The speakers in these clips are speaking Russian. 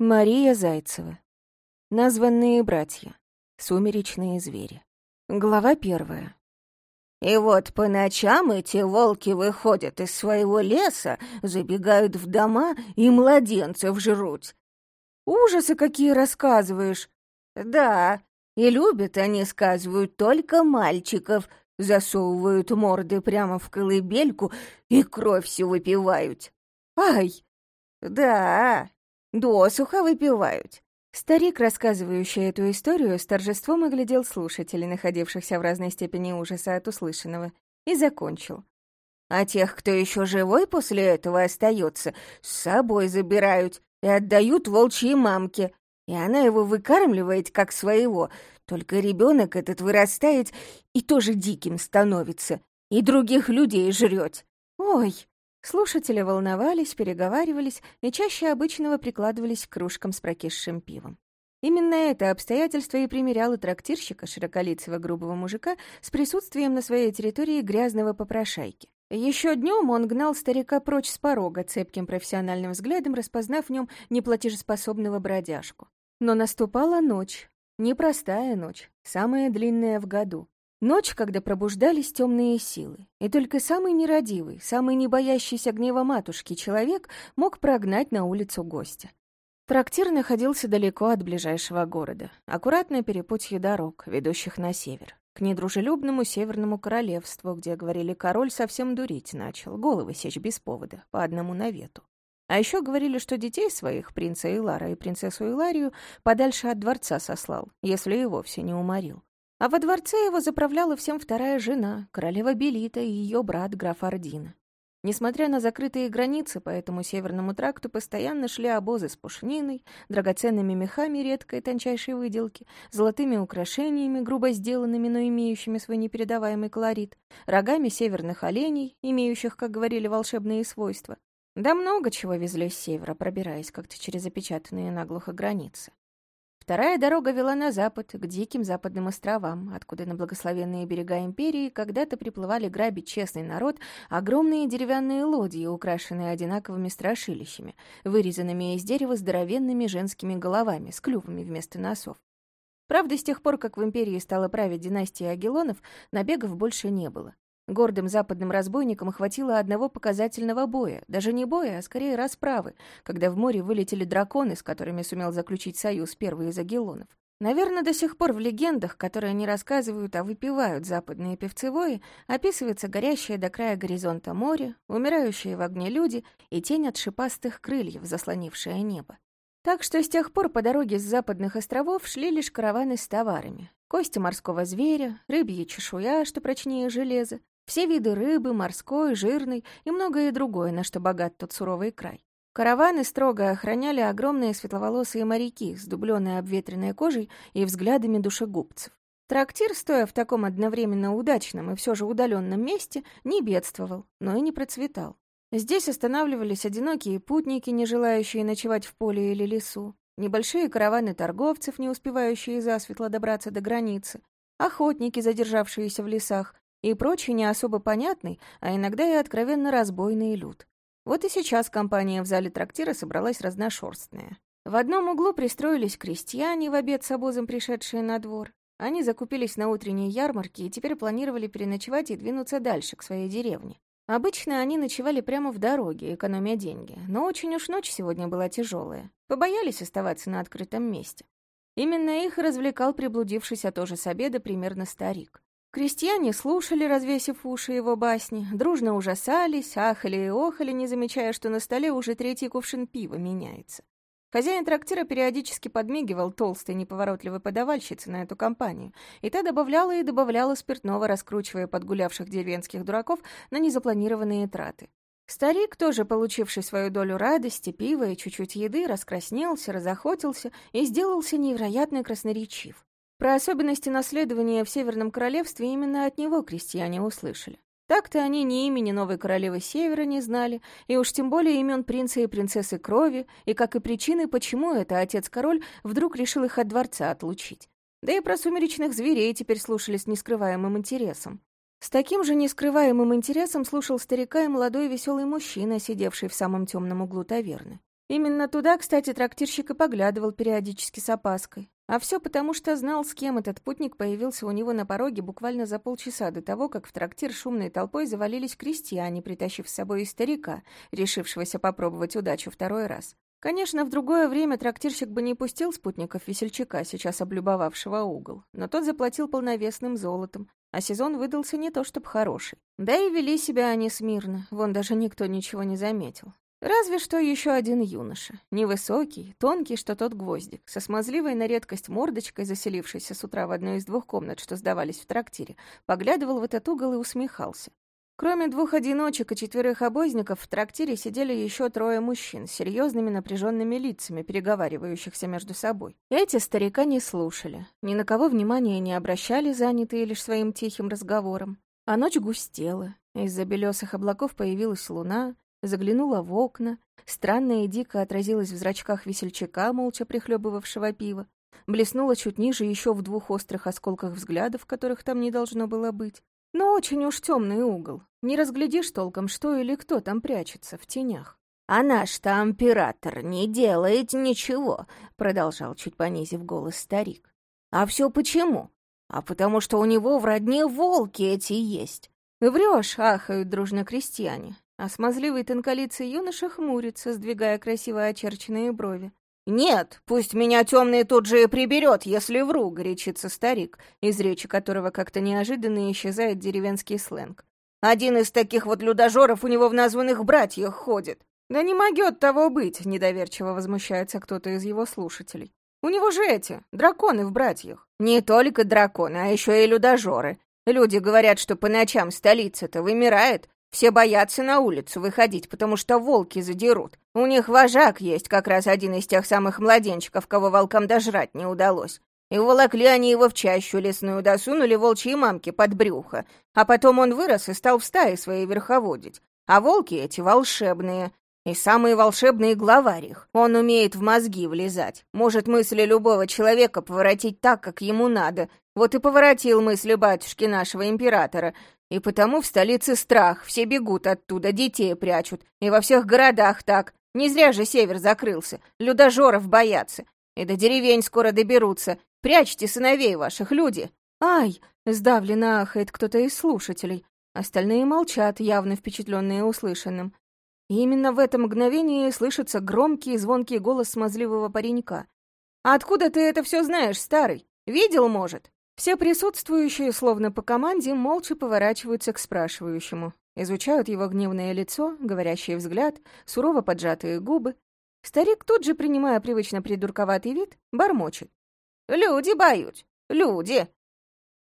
Мария Зайцева. Названные братья. Сумеречные звери. Глава первая. И вот по ночам эти волки выходят из своего леса, забегают в дома и младенцев жрут. Ужасы какие рассказываешь. Да, и любят они, сказывают, только мальчиков, засовывают морды прямо в колыбельку и кровь всю выпивают. Ай! Да, Досуха выпивают. Старик, рассказывающий эту историю, с торжеством оглядел слушателей, находившихся в разной степени ужаса от услышанного, и закончил. А тех, кто еще живой после этого остается, с собой забирают и отдают волчьей мамке, и она его выкармливает как своего, только ребенок этот вырастает и тоже диким становится, и других людей жрет. Ой, Слушатели волновались, переговаривались и чаще обычного прикладывались к кружкам с прокисшим пивом. Именно это обстоятельство и примеряло трактирщика, широколицего грубого мужика, с присутствием на своей территории грязного попрошайки. Еще днем он гнал старика прочь с порога, цепким профессиональным взглядом распознав в нем неплатежеспособного бродяжку. Но наступала ночь. Непростая ночь, самая длинная в году. Ночь, когда пробуждались темные силы, и только самый нерадивый, самый не боящийся гнева матушки человек мог прогнать на улицу гостя. Трактир находился далеко от ближайшего города, аккуратное перепутье дорог, ведущих на север, к недружелюбному северному королевству, где, говорили, король совсем дурить начал, головы сечь без повода, по одному навету. А еще говорили, что детей своих, принца Илара и принцессу Иларию, подальше от дворца сослал, если и вовсе не уморил. А во дворце его заправляла всем вторая жена, королева Белита и ее брат граф Ардина. Несмотря на закрытые границы, по этому северному тракту постоянно шли обозы с пушниной, драгоценными мехами редкой тончайшей выделки, золотыми украшениями, грубо сделанными, но имеющими свой непередаваемый колорит, рогами северных оленей, имеющих, как говорили, волшебные свойства. Да много чего везли с севера, пробираясь как-то через опечатанные наглухо границы. Вторая дорога вела на запад, к диким западным островам, откуда на благословенные берега империи когда-то приплывали грабить честный народ огромные деревянные лодьи, украшенные одинаковыми страшилищами, вырезанными из дерева здоровенными женскими головами с клювами вместо носов. Правда, с тех пор, как в империи стала править династия Агелонов, набегов больше не было. Гордым западным разбойникам хватило одного показательного боя, даже не боя, а скорее расправы, когда в море вылетели драконы, с которыми сумел заключить союз первый из агилонов. Наверное, до сих пор в легендах, которые они рассказывают, а выпивают западные певцевои, описывается горящее до края горизонта море, умирающие в огне люди и тень от шипастых крыльев, заслонившая небо. Так что с тех пор по дороге с западных островов шли лишь караваны с товарами. Кости морского зверя, рыбья чешуя, что прочнее железа, все виды рыбы, морской, жирной и многое другое, на что богат тот суровый край. Караваны строго охраняли огромные светловолосые моряки с дубленной обветренной кожей и взглядами душегубцев. Трактир, стоя в таком одновременно удачном и все же удаленном месте, не бедствовал, но и не процветал. Здесь останавливались одинокие путники, не желающие ночевать в поле или лесу, небольшие караваны торговцев, не успевающие засветло добраться до границы, охотники, задержавшиеся в лесах, и прочий не особо понятный, а иногда и откровенно разбойный люд. Вот и сейчас компания в зале трактира собралась разношерстная. В одном углу пристроились крестьяне в обед с обозом, пришедшие на двор. Они закупились на утренней ярмарке и теперь планировали переночевать и двинуться дальше, к своей деревне. Обычно они ночевали прямо в дороге, экономя деньги, но очень уж ночь сегодня была тяжелая. Побоялись оставаться на открытом месте. Именно их развлекал приблудившийся тоже с обеда примерно старик. Крестьяне слушали, развесив уши его басни, дружно ужасались, ахали и охали, не замечая, что на столе уже третий кувшин пива меняется. Хозяин трактира периодически подмигивал толстой неповоротливой подавальщице на эту компанию, и та добавляла и добавляла спиртного, раскручивая подгулявших деревенских дураков на незапланированные траты. Старик, тоже получивший свою долю радости, пива и чуть-чуть еды, раскраснелся, разохотился и сделался невероятно красноречив. Про особенности наследования в Северном Королевстве именно от него крестьяне услышали. Так-то они ни имени новой королевы Севера не знали, и уж тем более имен принца и принцессы крови, и как и причины, почему это отец-король вдруг решил их от дворца отлучить. Да и про сумеречных зверей теперь слушали с нескрываемым интересом. С таким же нескрываемым интересом слушал старика и молодой веселый мужчина, сидевший в самом темном углу таверны. Именно туда, кстати, трактирщик и поглядывал периодически с опаской. А все потому, что знал, с кем этот путник появился у него на пороге буквально за полчаса до того, как в трактир шумной толпой завалились крестьяне, притащив с собой и старика, решившегося попробовать удачу второй раз. Конечно, в другое время трактирщик бы не пустил спутников весельчака, сейчас облюбовавшего угол, но тот заплатил полновесным золотом, а сезон выдался не то чтобы хороший. Да и вели себя они смирно, вон даже никто ничего не заметил. Разве что еще один юноша, невысокий, тонкий, что тот гвоздик, со смазливой на редкость мордочкой, заселившийся с утра в одну из двух комнат, что сдавались в трактире, поглядывал в этот угол и усмехался. Кроме двух одиночек и четверых обозников, в трактире сидели еще трое мужчин с серьезными напряженными лицами, переговаривающихся между собой. Эти старика не слушали, ни на кого внимания не обращали, занятые лишь своим тихим разговором. А ночь густела, из-за белесых облаков появилась луна, заглянула в окна, странно и дико отразилась в зрачках весельчака, молча прихлебывавшего пиво, блеснула чуть ниже еще в двух острых осколках взглядов, которых там не должно было быть. Но очень уж темный угол. Не разглядишь толком, что или кто там прячется в тенях. «А наш-то император не делает ничего», — продолжал, чуть понизив голос старик. «А все почему? А потому что у него в родне волки эти есть». «Врешь», — ахают дружно крестьяне. А смазливый тонколицый юноша хмурится, сдвигая красиво очерченные брови. «Нет, пусть меня темный тут же и приберет, если вру», — горячится старик, из речи которого как-то неожиданно исчезает деревенский сленг. «Один из таких вот людожоров у него в названных братьях ходит». «Да не могет того быть», — недоверчиво возмущается кто-то из его слушателей. «У него же эти, драконы в братьях». «Не только драконы, а еще и людожоры. Люди говорят, что по ночам столица-то вымирает, все боятся на улицу выходить, потому что волки задерут. У них вожак есть, как раз один из тех самых младенчиков, кого волкам дожрать не удалось. И уволокли они его в чащу лесную, досунули волчьи мамки под брюхо. А потом он вырос и стал в стае своей верховодить. А волки эти волшебные. И самые волшебные главарь их. Он умеет в мозги влезать. Может мысли любого человека поворотить так, как ему надо. Вот и поворотил мысли батюшки нашего императора. И потому в столице страх, все бегут оттуда, детей прячут. И во всех городах так. Не зря же север закрылся. Людожоров боятся. И до деревень скоро доберутся. Прячьте сыновей ваших, люди. Ай! Сдавленно ахает кто-то из слушателей. Остальные молчат, явно впечатленные услышанным. И именно в это мгновение слышится громкий и звонкий голос смазливого паренька. «Откуда ты это все знаешь, старый? Видел, может?» Все присутствующие, словно по команде, молча поворачиваются к спрашивающему, изучают его гневное лицо, говорящий взгляд, сурово поджатые губы. Старик тут же, принимая привычно придурковатый вид, бормочет. «Люди боют! Люди!»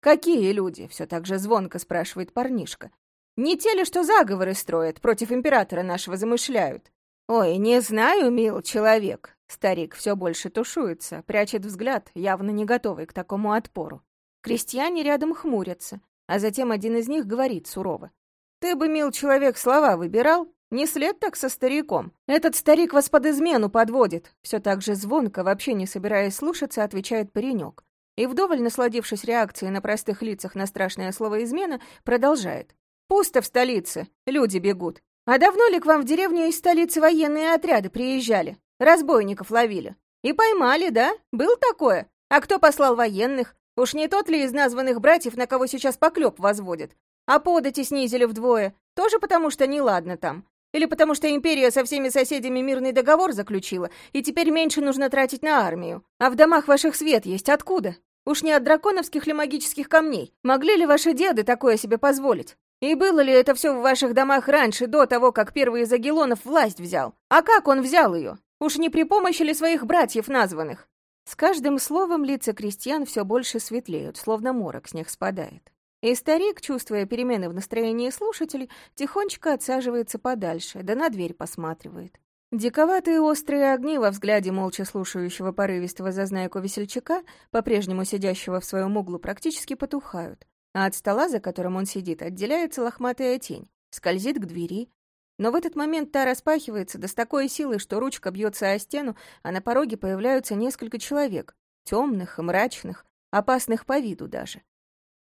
«Какие люди?» — все так же звонко спрашивает парнишка. «Не те ли, что заговоры строят, против императора нашего замышляют?» «Ой, не знаю, мил человек!» Старик все больше тушуется, прячет взгляд, явно не готовый к такому отпору. Крестьяне рядом хмурятся, а затем один из них говорит сурово. «Ты бы, мил человек, слова выбирал? Не след так со стариком. Этот старик вас под измену подводит!» Все так же звонко, вообще не собираясь слушаться, отвечает паренек. И вдоволь насладившись реакцией на простых лицах на страшное слово «измена», продолжает. «Пусто в столице, люди бегут. А давно ли к вам в деревню из столицы военные отряды приезжали? Разбойников ловили. И поймали, да? Был такое? А кто послал военных? Уж не тот ли из названных братьев, на кого сейчас поклеп возводит? А подати снизили вдвое, тоже потому что неладно там. Или потому что империя со всеми соседями мирный договор заключила, и теперь меньше нужно тратить на армию. А в домах ваших свет есть откуда? Уж не от драконовских ли магических камней? Могли ли ваши деды такое себе позволить? И было ли это все в ваших домах раньше, до того, как первый из Агилонов власть взял? А как он взял ее? Уж не при помощи ли своих братьев названных? С каждым словом лица крестьян все больше светлеют, словно морок с них спадает. И старик, чувствуя перемены в настроении слушателей, тихонечко отсаживается подальше, да на дверь посматривает. Диковатые острые огни во взгляде молча слушающего порывистого зазнайку весельчака, по-прежнему сидящего в своем углу, практически потухают, а от стола, за которым он сидит, отделяется лохматая тень, скользит к двери, но в этот момент та распахивается да с такой силой, что ручка бьется о стену, а на пороге появляются несколько человек, темных и мрачных, опасных по виду даже.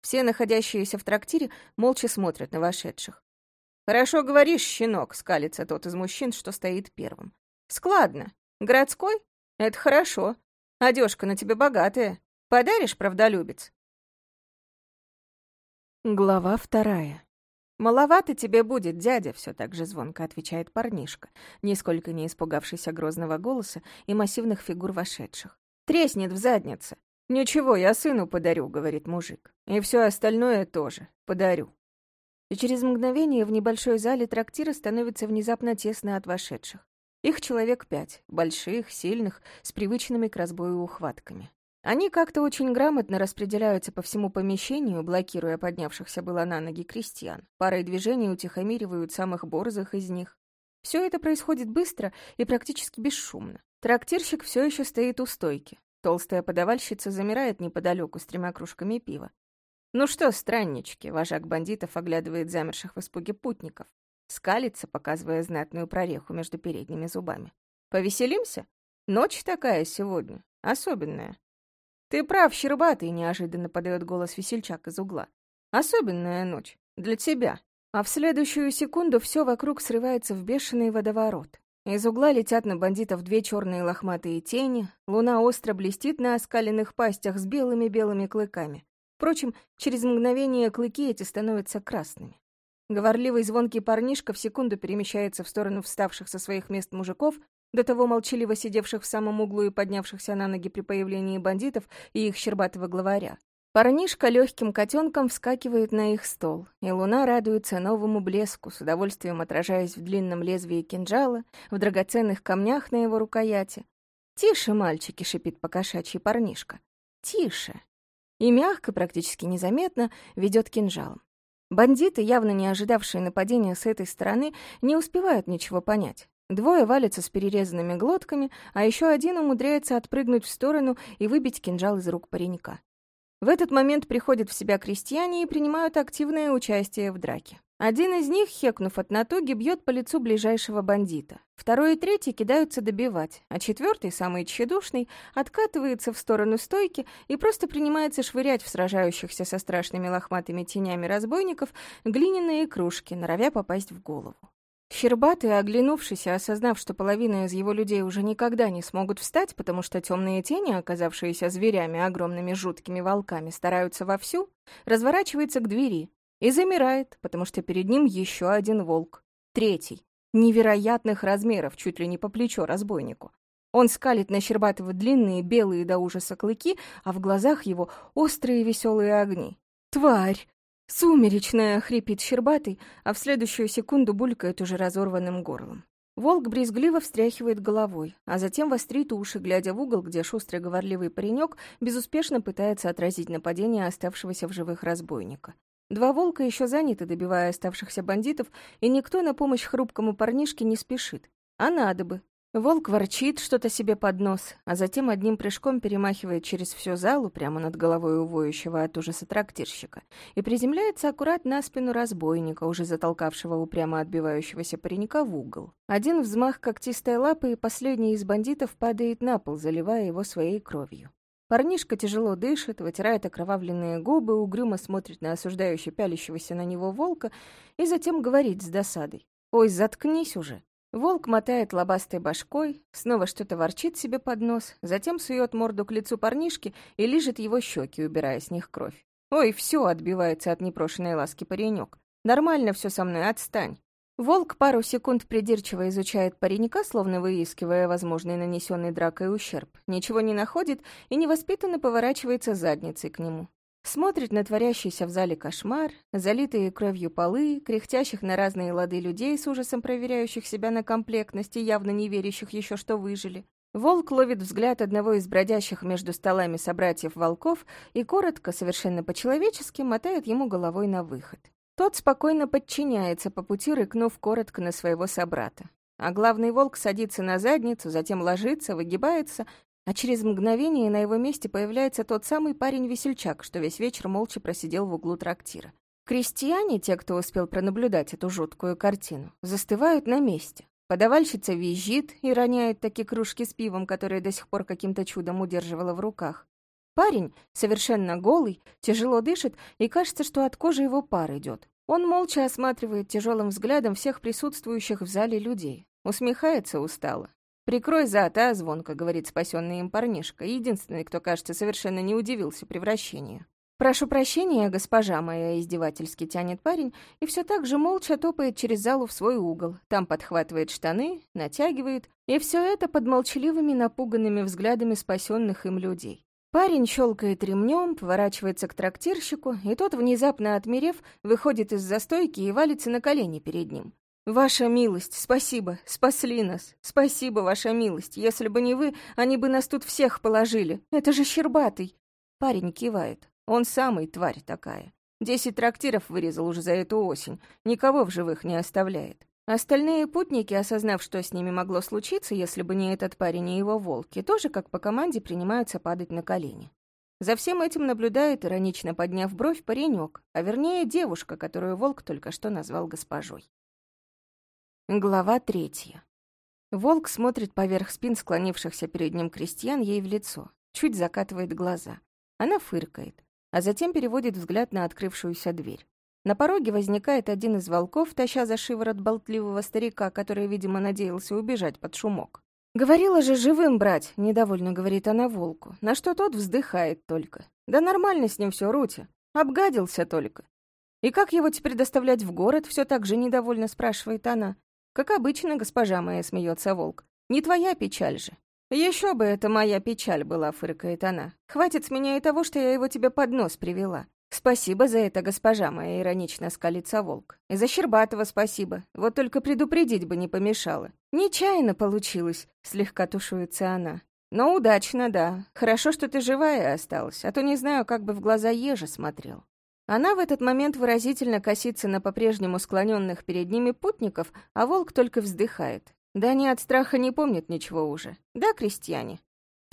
Все находящиеся в трактире молча смотрят на вошедших. «Хорошо говоришь, щенок», — скалится тот из мужчин, что стоит первым. Складно. Городской? Это хорошо. Одежка на тебе богатая. Подаришь, правдолюбец?» Глава вторая. «Маловато тебе будет, дядя», — все так же звонко отвечает парнишка, нисколько не испугавшийся грозного голоса и массивных фигур вошедших. «Треснет в заднице». «Ничего, я сыну подарю», — говорит мужик. «И все остальное тоже. Подарю». И через мгновение в небольшой зале трактира становится внезапно тесно от вошедших. Их человек пять, больших, сильных, с привычными к разбою ухватками. Они как-то очень грамотно распределяются по всему помещению, блокируя поднявшихся было на ноги крестьян. Парой движений утихомиривают самых борзых из них. Все это происходит быстро и практически бесшумно. Трактирщик все еще стоит у стойки. Толстая подавальщица замирает неподалеку с тремя кружками пива. «Ну что, страннички?» — вожак бандитов оглядывает замерших в испуге путников. Скалится, показывая знатную прореху между передними зубами. «Повеселимся? Ночь такая сегодня, особенная. «Ты прав, Щербатый!» — неожиданно подает голос весельчак из угла. «Особенная ночь. Для тебя». А в следующую секунду все вокруг срывается в бешеный водоворот. Из угла летят на бандитов две черные лохматые тени, луна остро блестит на оскаленных пастях с белыми-белыми клыками. Впрочем, через мгновение клыки эти становятся красными. Говорливый звонкий парнишка в секунду перемещается в сторону вставших со своих мест мужиков, до того молчаливо сидевших в самом углу и поднявшихся на ноги при появлении бандитов и их щербатого главаря. Парнишка легким котенком вскакивает на их стол, и луна радуется новому блеску, с удовольствием отражаясь в длинном лезвии кинжала, в драгоценных камнях на его рукояти. «Тише, мальчики!» — шипит покошачий парнишка. «Тише!» И мягко, практически незаметно, ведет кинжалом. Бандиты, явно не ожидавшие нападения с этой стороны, не успевают ничего понять. Двое валятся с перерезанными глотками, а еще один умудряется отпрыгнуть в сторону и выбить кинжал из рук паренька. В этот момент приходят в себя крестьяне и принимают активное участие в драке. Один из них, хекнув от натуги, бьет по лицу ближайшего бандита. Второй и третий кидаются добивать, а четвертый, самый тщедушный, откатывается в сторону стойки и просто принимается швырять в сражающихся со страшными лохматыми тенями разбойников глиняные кружки, норовя попасть в голову. Щербатый, оглянувшись и осознав, что половина из его людей уже никогда не смогут встать, потому что темные тени, оказавшиеся зверями, огромными жуткими волками, стараются вовсю, разворачивается к двери и замирает, потому что перед ним еще один волк. Третий, невероятных размеров, чуть ли не по плечо разбойнику. Он скалит на Щербатова длинные белые до ужаса клыки, а в глазах его острые веселые огни. «Тварь!» «Сумеречная!» — хрипит Щербатый, а в следующую секунду булькает уже разорванным горлом. Волк брезгливо встряхивает головой, а затем вострит уши, глядя в угол, где шустрый говорливый паренек безуспешно пытается отразить нападение оставшегося в живых разбойника. Два волка еще заняты, добивая оставшихся бандитов, и никто на помощь хрупкому парнишке не спешит. А надо бы. Волк ворчит что-то себе под нос, а затем одним прыжком перемахивает через всю залу прямо над головой увоющего от ужаса трактирщика и приземляется аккурат на спину разбойника, уже затолкавшего упрямо отбивающегося паренька в угол. Один взмах когтистой лапы, и последний из бандитов падает на пол, заливая его своей кровью. Парнишка тяжело дышит, вытирает окровавленные губы, угрюмо смотрит на осуждающе пялящегося на него волка и затем говорит с досадой. «Ой, заткнись уже!» Волк мотает лобастой башкой, снова что-то ворчит себе под нос, затем сует морду к лицу парнишки и лижет его щеки, убирая с них кровь. «Ой, все отбивается от непрошенной ласки паренек. Нормально все со мной, отстань». Волк пару секунд придирчиво изучает паренька, словно выискивая возможный нанесенный дракой ущерб, ничего не находит и невоспитанно поворачивается задницей к нему. Смотрит на творящийся в зале кошмар, залитые кровью полы, кряхтящих на разные лады людей, с ужасом проверяющих себя на комплектность и явно не верящих еще, что выжили. Волк ловит взгляд одного из бродящих между столами собратьев-волков и коротко, совершенно по-человечески, мотает ему головой на выход. Тот спокойно подчиняется, по пути рыкнув коротко на своего собрата. А главный волк садится на задницу, затем ложится, выгибается а через мгновение на его месте появляется тот самый парень-весельчак, что весь вечер молча просидел в углу трактира. Крестьяне, те, кто успел пронаблюдать эту жуткую картину, застывают на месте. Подавальщица визжит и роняет такие кружки с пивом, которые до сих пор каким-то чудом удерживала в руках. Парень, совершенно голый, тяжело дышит, и кажется, что от кожи его пар идет. Он молча осматривает тяжелым взглядом всех присутствующих в зале людей. Усмехается устало. «Прикрой зад, а, звонко», — говорит спасенный им парнишка, единственный, кто, кажется, совершенно не удивился превращению. «Прошу прощения, госпожа моя», — издевательски тянет парень, и все так же молча топает через залу в свой угол. Там подхватывает штаны, натягивает, и все это под молчаливыми напуганными взглядами спасенных им людей. Парень щелкает ремнем, поворачивается к трактирщику, и тот, внезапно отмерев, выходит из застойки и валится на колени перед ним. «Ваша милость, спасибо, спасли нас. Спасибо, ваша милость. Если бы не вы, они бы нас тут всех положили. Это же Щербатый!» Парень кивает. Он самый тварь такая. Десять трактиров вырезал уже за эту осень. Никого в живых не оставляет. Остальные путники, осознав, что с ними могло случиться, если бы не этот парень и его волки, тоже, как по команде, принимаются падать на колени. За всем этим наблюдает, иронично подняв бровь, паренек, а вернее девушка, которую волк только что назвал госпожой. Глава третья. Волк смотрит поверх спин склонившихся перед ним крестьян ей в лицо, чуть закатывает глаза. Она фыркает, а затем переводит взгляд на открывшуюся дверь. На пороге возникает один из волков, таща за шиворот болтливого старика, который, видимо, надеялся убежать под шумок. «Говорила же живым брать», — недовольно говорит она волку, на что тот вздыхает только. «Да нормально с ним все, Рути. Обгадился только». «И как его теперь доставлять в город?» — все так же недовольно спрашивает она. «Как обычно, госпожа моя», — смеется волк. «Не твоя печаль же». «Еще бы это моя печаль была», — фыркает она. «Хватит с меня и того, что я его тебе под нос привела. «Спасибо за это, госпожа моя», — иронично скалится волк. «И за Щербатова спасибо. Вот только предупредить бы не помешало». «Нечаянно получилось», — слегка тушуется она. «Но удачно, да. Хорошо, что ты живая осталась, а то не знаю, как бы в глаза ежа смотрел». Она в этот момент выразительно косится на по-прежнему склоненных перед ними путников, а волк только вздыхает. Да они от страха не помнят ничего уже. Да, крестьяне?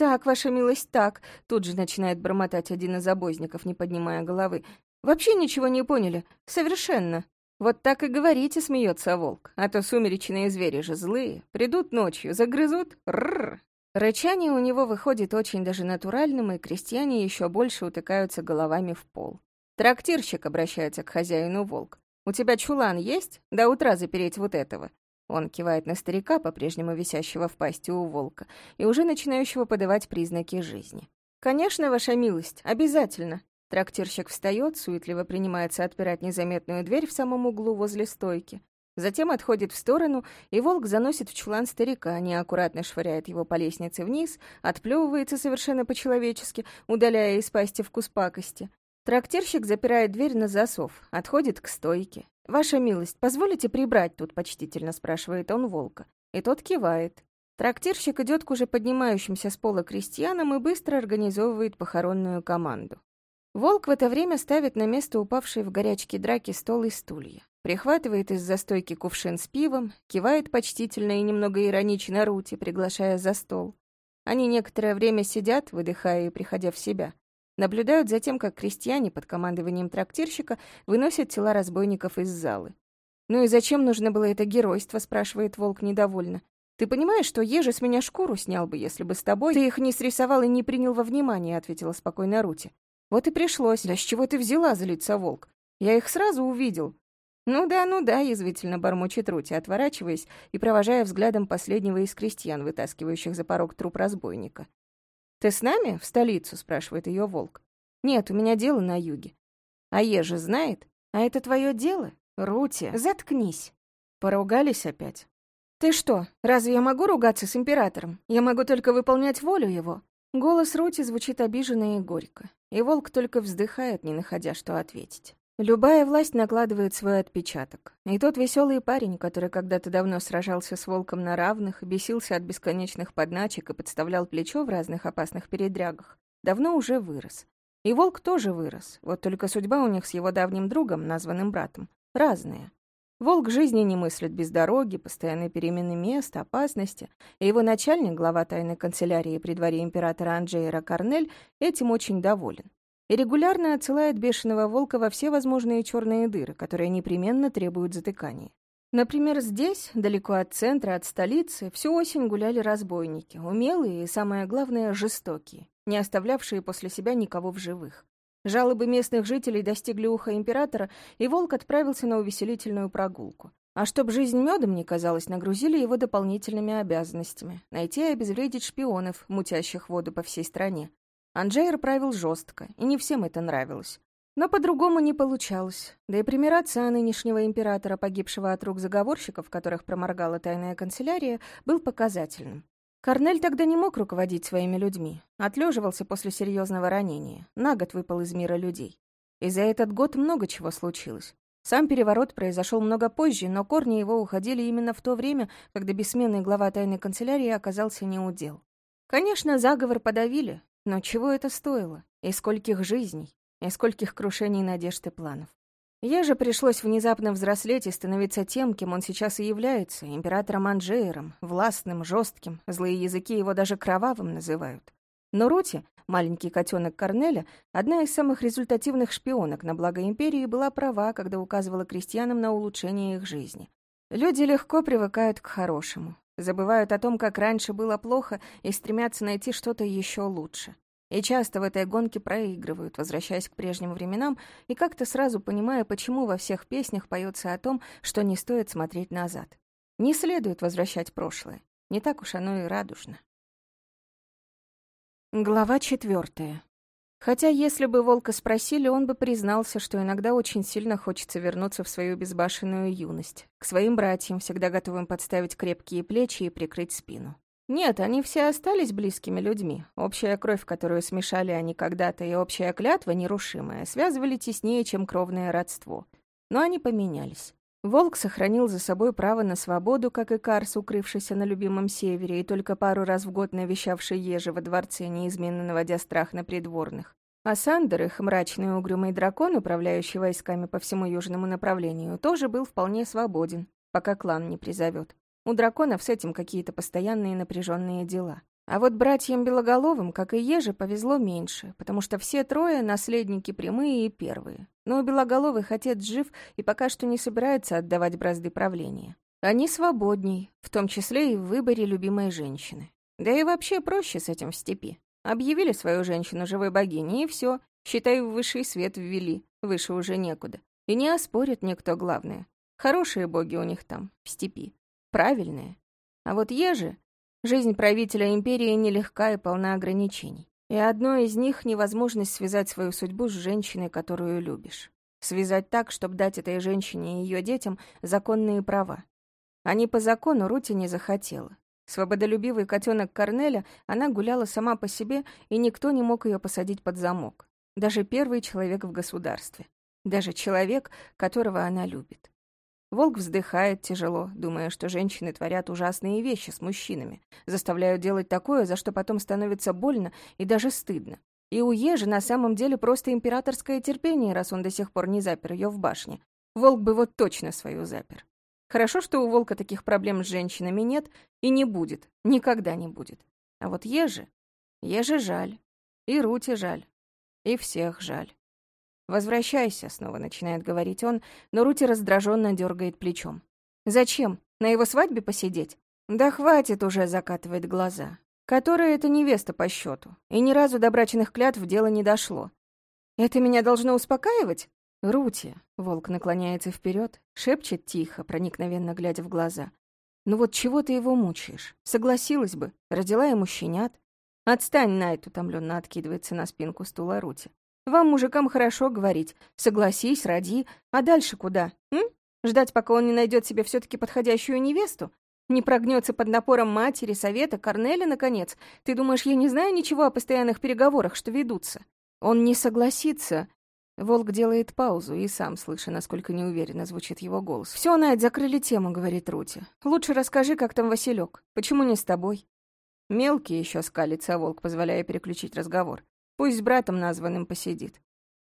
«Так, ваша милость, так», — тут же начинает бормотать один из обозников, не поднимая головы. «Вообще ничего не поняли. Совершенно». «Вот так и говорите», — смеется волк. «А то сумеречные звери же злые. Придут ночью, загрызут. Рррр». Рычание у него выходит очень даже натуральным, и крестьяне еще больше утыкаются головами в пол. Трактирщик обращается к хозяину волк. «У тебя чулан есть? До утра запереть вот этого. Он кивает на старика, по-прежнему висящего в пасти у волка, и уже начинающего подавать признаки жизни. «Конечно, ваша милость, обязательно!» Трактирщик встает, суетливо принимается отпирать незаметную дверь в самом углу возле стойки. Затем отходит в сторону, и волк заносит в чулан старика, неаккуратно швыряет его по лестнице вниз, отплевывается совершенно по-человечески, удаляя из пасти вкус пакости. Трактирщик запирает дверь на засов, отходит к стойке. «Ваша милость, позволите прибрать тут?» — почтительно спрашивает он волка. И тот кивает. Трактирщик идет к уже поднимающимся с пола крестьянам и быстро организовывает похоронную команду. Волк в это время ставит на место упавшие в горячке драки стол и стулья. Прихватывает из застойки кувшин с пивом, кивает почтительно и немного иронично Рути, приглашая за стол. Они некоторое время сидят, выдыхая и приходя в себя. Наблюдают за тем, как крестьяне под командованием трактирщика выносят тела разбойников из залы. «Ну и зачем нужно было это геройство?» — спрашивает волк недовольно. «Ты понимаешь, что Ежи с меня шкуру снял бы, если бы с тобой ты их не срисовал и не принял во внимание», — ответила спокойно Рути. «Вот и пришлось. Да с чего ты взяла?» — злится волк. «Я их сразу увидел». «Ну да, ну да», — язвительно бормочет Рути, отворачиваясь и провожая взглядом последнего из крестьян, вытаскивающих за порог труп разбойника. «Ты с нами в столицу?» — спрашивает ее волк. «Нет, у меня дело на юге». «А Ежи знает? А это твое дело? Рути, заткнись». Поругались опять. «Ты что, разве я могу ругаться с императором? Я могу только выполнять волю его». Голос Рути звучит обиженно и горько, и волк только вздыхает, не находя что ответить. Любая власть накладывает свой отпечаток. И тот веселый парень, который когда-то давно сражался с волком на равных, бесился от бесконечных подначек и подставлял плечо в разных опасных передрягах, давно уже вырос. И волк тоже вырос, вот только судьба у них с его давним другом, названным братом, разная. Волк жизни не мыслит без дороги, постоянной перемены мест, опасности, и его начальник, глава тайной канцелярии при дворе императора Анджейра Корнель, этим очень доволен и регулярно отсылает бешеного волка во все возможные черные дыры, которые непременно требуют затыкания. Например, здесь, далеко от центра, от столицы, всю осень гуляли разбойники, умелые и, самое главное, жестокие, не оставлявшие после себя никого в живых. Жалобы местных жителей достигли уха императора, и волк отправился на увеселительную прогулку. А чтоб жизнь медом не казалась, нагрузили его дополнительными обязанностями — найти и обезвредить шпионов, мутящих воду по всей стране. Анджейр правил жестко, и не всем это нравилось. Но по-другому не получалось. Да и пример отца нынешнего императора, погибшего от рук заговорщиков, которых проморгала тайная канцелярия, был показательным. Корнель тогда не мог руководить своими людьми. Отлеживался после серьезного ранения. На год выпал из мира людей. И за этот год много чего случилось. Сам переворот произошел много позже, но корни его уходили именно в то время, когда бессменный глава тайной канцелярии оказался неудел. Конечно, заговор подавили, но чего это стоило? И скольких жизней? И скольких крушений надежд и планов? Еже пришлось внезапно взрослеть и становиться тем, кем он сейчас и является, императором Анджеером, властным, жестким, злые языки его даже кровавым называют. Но Рути, маленький котенок Корнеля, одна из самых результативных шпионок на благо империи, была права, когда указывала крестьянам на улучшение их жизни. Люди легко привыкают к хорошему, забывают о том, как раньше было плохо, и стремятся найти что-то еще лучше. И часто в этой гонке проигрывают, возвращаясь к прежним временам, и как-то сразу понимая, почему во всех песнях поется о том, что не стоит смотреть назад. Не следует возвращать прошлое. Не так уж оно и радужно. Глава четвертая. Хотя если бы Волка спросили, он бы признался, что иногда очень сильно хочется вернуться в свою безбашенную юность, к своим братьям, всегда готовым подставить крепкие плечи и прикрыть спину. Нет, они все остались близкими людьми. Общая кровь, которую смешали они когда-то, и общая клятва, нерушимая, связывали теснее, чем кровное родство. Но они поменялись. Волк сохранил за собой право на свободу, как и Карс, укрывшийся на любимом севере и только пару раз в год навещавший Ежи во дворце, неизменно наводя страх на придворных. А Сандер, их мрачный угрюмый дракон, управляющий войсками по всему южному направлению, тоже был вполне свободен, пока клан не призовет. У драконов с этим какие-то постоянные напряженные дела. А вот братьям Белоголовым, как и Еже, повезло меньше, потому что все трое — наследники прямые и первые. Но у Белоголовых отец жив и пока что не собирается отдавать бразды правления. Они свободней, в том числе и в выборе любимой женщины. Да и вообще проще с этим в степи. Объявили свою женщину живой богиней, и все. Считай, в высший свет ввели, выше уже некуда. И не оспорит никто главное. Хорошие боги у них там, в степи. Правильные. А вот Ежи Жизнь правителя империи нелегка и полна ограничений. И одно из них — невозможность связать свою судьбу с женщиной, которую любишь. Связать так, чтобы дать этой женщине и ее детям законные права. Не по закону Рути не захотела. Свободолюбивый котенок Корнеля, она гуляла сама по себе, и никто не мог ее посадить под замок. Даже первый человек в государстве. Даже человек, которого она любит. Волк вздыхает тяжело, думая, что женщины творят ужасные вещи с мужчинами, заставляют делать такое, за что потом становится больно и даже стыдно. И у Ежи на самом деле просто императорское терпение, раз он до сих пор не запер ее в башне. Волк бы вот точно свою запер. Хорошо, что у Волка таких проблем с женщинами нет и не будет, никогда не будет. А вот Ежи... Ежи жаль. И Рути жаль. И всех жаль. «Возвращайся», — снова начинает говорить он, но Рути раздраженно дергает плечом. «Зачем? На его свадьбе посидеть?» «Да хватит уже», — закатывает глаза. «Которая это невеста по счету, и ни разу до брачных клятв дело не дошло. Это меня должно успокаивать?» «Рути», — волк наклоняется вперед, шепчет тихо, проникновенно глядя в глаза. «Ну вот чего ты его мучаешь? Согласилась бы, родила ему щенят». «Отстань, Найт», — утомленно откидывается на спинку стула Рути. Вам, мужикам, хорошо говорить. Согласись, роди. А дальше куда? М? Ждать, пока он не найдет себе все-таки подходящую невесту? Не прогнется под напором матери, совета, Корнеля, наконец? Ты думаешь, я не знаю ничего о постоянных переговорах, что ведутся? Он не согласится. Волк делает паузу и сам, слыша, насколько неуверенно звучит его голос. «Все, Надь, закрыли тему», — говорит Рути. «Лучше расскажи, как там Василек. Почему не с тобой?» Мелкий еще скалится волк, позволяя переключить разговор. Пусть с братом названным посидит.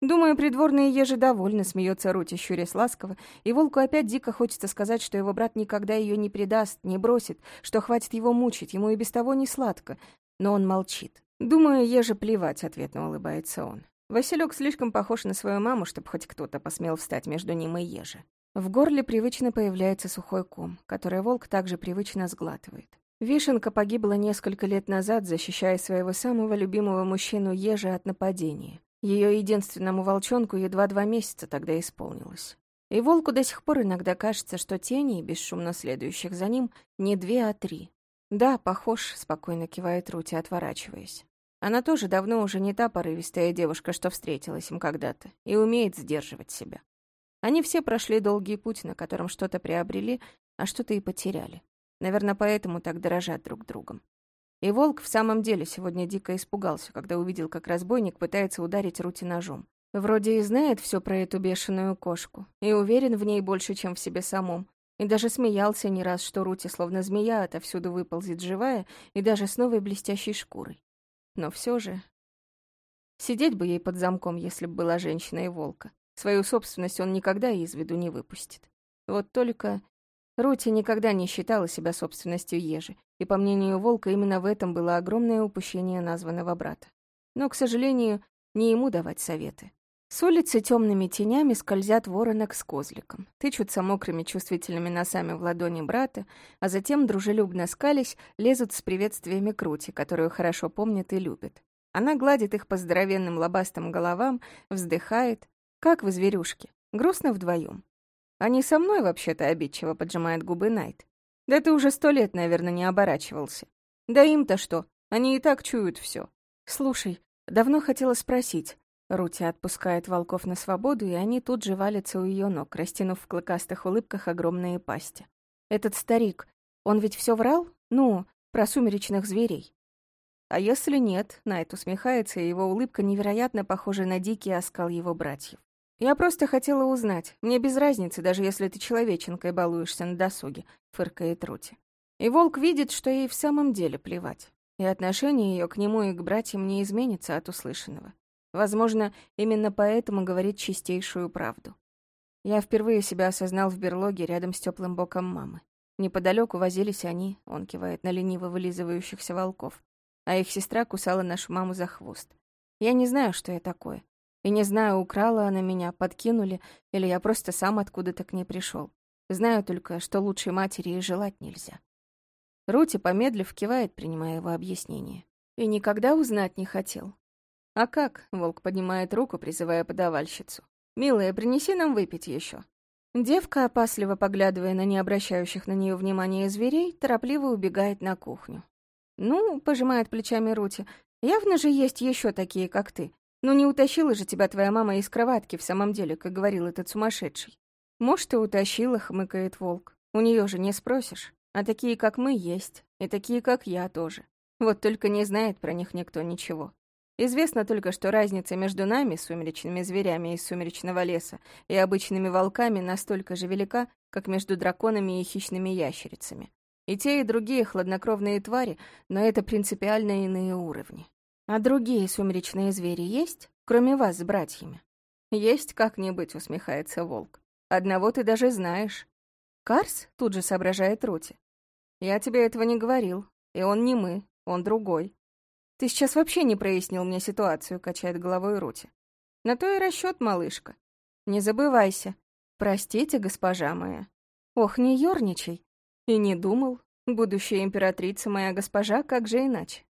Думаю, придворные ежи довольны, смеется Рути, щурясь ласково, и волку опять дико хочется сказать, что его брат никогда ее не предаст, не бросит, что хватит его мучить, ему и без того не сладко. Но он молчит. Думаю, еже плевать, ответно улыбается он. Василек слишком похож на свою маму, чтобы хоть кто-то посмел встать между ним и еже. В горле привычно появляется сухой ком, который волк также привычно сглатывает. Вишенка погибла несколько лет назад, защищая своего самого любимого мужчину Ежа от нападения. Ее единственному волчонку едва два месяца тогда исполнилось. И волку до сих пор иногда кажется, что тени, бесшумно следующих за ним, не две, а три. «Да, похож», — спокойно кивает Рути, отворачиваясь. Она тоже давно уже не та порывистая девушка, что встретилась им когда-то, и умеет сдерживать себя. Они все прошли долгий путь, на котором что-то приобрели, а что-то и потеряли. Наверное, поэтому так дорожат друг другом. И волк в самом деле сегодня дико испугался, когда увидел, как разбойник пытается ударить Рути ножом. Вроде и знает все про эту бешеную кошку, и уверен в ней больше, чем в себе самом, и даже смеялся не раз, что Рути, словно змея, отовсюду выползет живая и даже с новой блестящей шкурой. Но все же... Сидеть бы ей под замком, если бы была женщина и волка. Свою собственность он никогда из виду не выпустит. Вот только Рути никогда не считала себя собственностью Ежи, и, по мнению Волка, именно в этом было огромное упущение названного брата. Но, к сожалению, не ему давать советы. С улицы темными тенями скользят воронок с козликом, тычутся мокрыми чувствительными носами в ладони брата, а затем, дружелюбно скались, лезут с приветствиями Крути, которую хорошо помнит и любит. Она гладит их по здоровенным лобастым головам, вздыхает, как вы, зверюшки, грустно вдвоем. Они со мной вообще-то обидчиво поджимает губы Найт. Да ты уже сто лет, наверное, не оборачивался. Да им-то что, они и так чуют все. Слушай, давно хотела спросить, Рути отпускает волков на свободу, и они тут же валятся у ее ног, растянув в клыкастых улыбках огромные пасти. «Этот старик, он ведь все врал? Ну, про сумеречных зверей». А если нет, Найт усмехается, и его улыбка невероятно похожа на дикий оскал его братьев. «Я просто хотела узнать. Мне без разницы, даже если ты человеченкой балуешься на досуге», — фыркает Рути. И волк видит, что ей в самом деле плевать. И отношение ее к нему и к братьям не изменится от услышанного. Возможно, именно поэтому говорит чистейшую правду. Я впервые себя осознал в берлоге рядом с теплым боком мамы. Неподалеку возились они, он кивает на лениво вылизывающихся волков, а их сестра кусала нашу маму за хвост. Я не знаю, что я такое. И не знаю, украла она меня, подкинули, или я просто сам откуда-то к ней пришел. Знаю только, что лучшей матери и желать нельзя. Рути, помедлив, кивает, принимая его объяснение. И никогда узнать не хотел. «А как?» — волк поднимает руку, призывая подавальщицу. «Милая, принеси нам выпить еще. Девка, опасливо поглядывая на не обращающих на нее внимания зверей, торопливо убегает на кухню. «Ну», — пожимает плечами Рути, — «явно же есть еще такие, как ты. Ну не утащила же тебя твоя мама из кроватки в самом деле, как говорил этот сумасшедший». «Может, и утащила», — хмыкает волк. «У нее же не спросишь. А такие, как мы, есть. И такие, как я, тоже. Вот только не знает про них никто ничего. Известно только, что разница между нами, сумеречными зверями из сумеречного леса, и обычными волками настолько же велика, как между драконами и хищными ящерицами. И те, и другие хладнокровные твари, но это принципиально иные уровни. А другие сумеречные звери есть, кроме вас с братьями? Есть как-нибудь, усмехается волк. Одного ты даже знаешь. Карс тут же соображает Рути. Я тебе этого не говорил, и он не мы, он другой. «Ты сейчас вообще не прояснил мне ситуацию», — качает головой Рути. «На то и расчет, малышка. Не забывайся. Простите, госпожа моя. Ох, не ерничай. И не думал. Будущая императрица моя госпожа, как же иначе?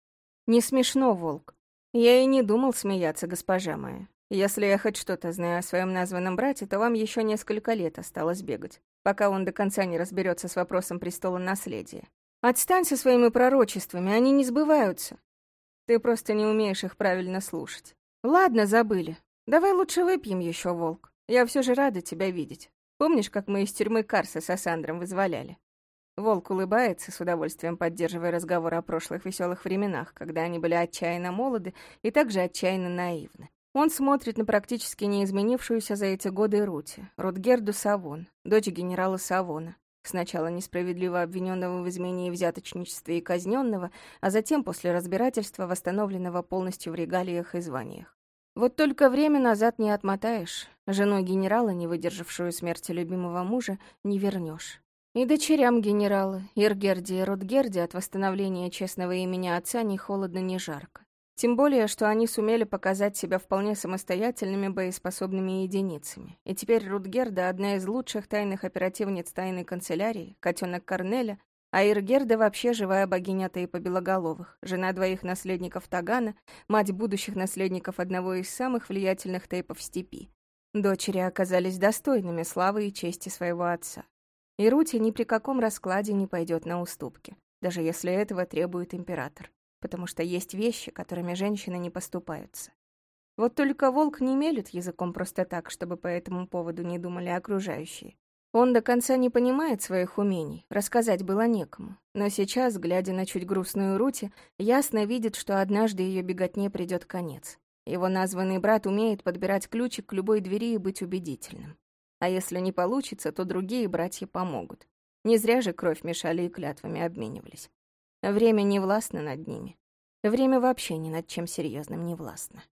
Не смешно, волк. Я и не думал смеяться, госпожа моя. Если я хоть что-то знаю о своем названном брате, то вам еще несколько лет осталось бегать, пока он до конца не разберется с вопросом престола наследия. Отстань со своими пророчествами, они не сбываются. Ты просто не умеешь их правильно слушать. Ладно, забыли. Давай лучше выпьем еще, волк. Я все же рада тебя видеть. Помнишь, как мы из тюрьмы Карса с Асандром вызволяли? Волк улыбается, с удовольствием поддерживая разговор о прошлых веселых временах, когда они были отчаянно молоды и также отчаянно наивны. Он смотрит на практически не изменившуюся за эти годы Рути, Рутгерду Савон, дочь генерала Савона, Сначала несправедливо обвиненного в измене и взяточничестве и казненного, а затем после разбирательства восстановленного полностью в регалиях и званиях. Вот только время назад не отмотаешь. Жену генерала, не выдержавшую смерти любимого мужа, не вернешь. И дочерям генерала, Иргерди и Рутгерди от восстановления честного имени отца ни холодно, ни жарко. Тем более, что они сумели показать себя вполне самостоятельными боеспособными единицами. И теперь Рутгерда — одна из лучших тайных оперативниц тайной канцелярии, котенок Корнеля, а Иргерда вообще живая богиня Тейпа Белоголовых, жена двоих наследников Тагана, мать будущих наследников одного из самых влиятельных Тейпов степи. Дочери оказались достойными славы и чести своего отца. И Рути ни при каком раскладе не пойдет на уступки, даже если этого требует император, потому что есть вещи, которыми женщины не поступаются. Вот только волк не мелет языком просто так, чтобы по этому поводу не думали окружающие. Он до конца не понимает своих умений, рассказать было некому. Но сейчас, глядя на чуть грустную Рути, ясно видит, что однажды ее беготне придет конец. Его названный брат умеет подбирать ключик к любой двери и быть убедительным. А если не получится, то другие братья помогут. Не зря же кровь мешали и клятвами обменивались. Время не властно над ними. Время вообще ни над чем серьезным не властно.